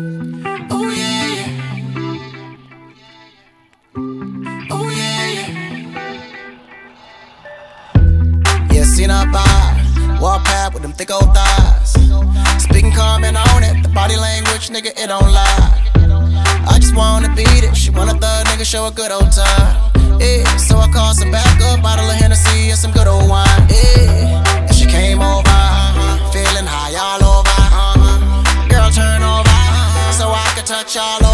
Oh, seen her by walk past with them thick old thighs. Speaking comment on it, the body language, nigga, it don't lie. I just wanna beat it. She want a thug nigga, show a good old time. Yeah, so I called some back up, bottle of Hennessy and some good old wine. Yeah, and she came over, Touch all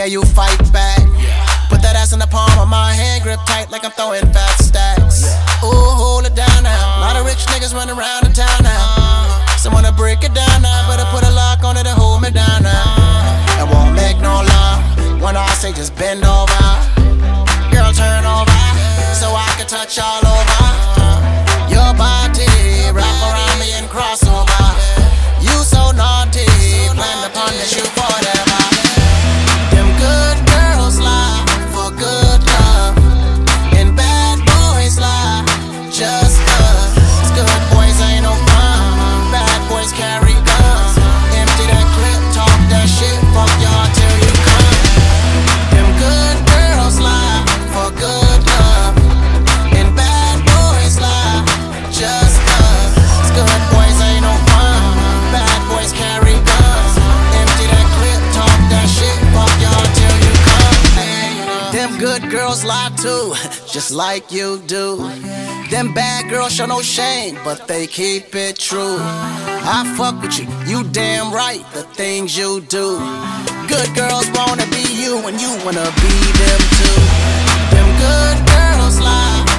yeah, you fight back. Put that ass in the palm of my hand, grip tight like I'm throwing fat stacks. Ooh, hold it down now. A lot of rich niggas running around the town now. Someone to break it down now. Better put a lock on it and hold me down now. And won't make no love. When I say just bend over. Girl, turn over. So I can touch all over. Them good girls lie too, just like you do. Them bad girls show no shame, but they keep it true. I fuck with you, you damn right, the things you do. Good girls wanna be you, and you wanna be them too. Them good girls lie.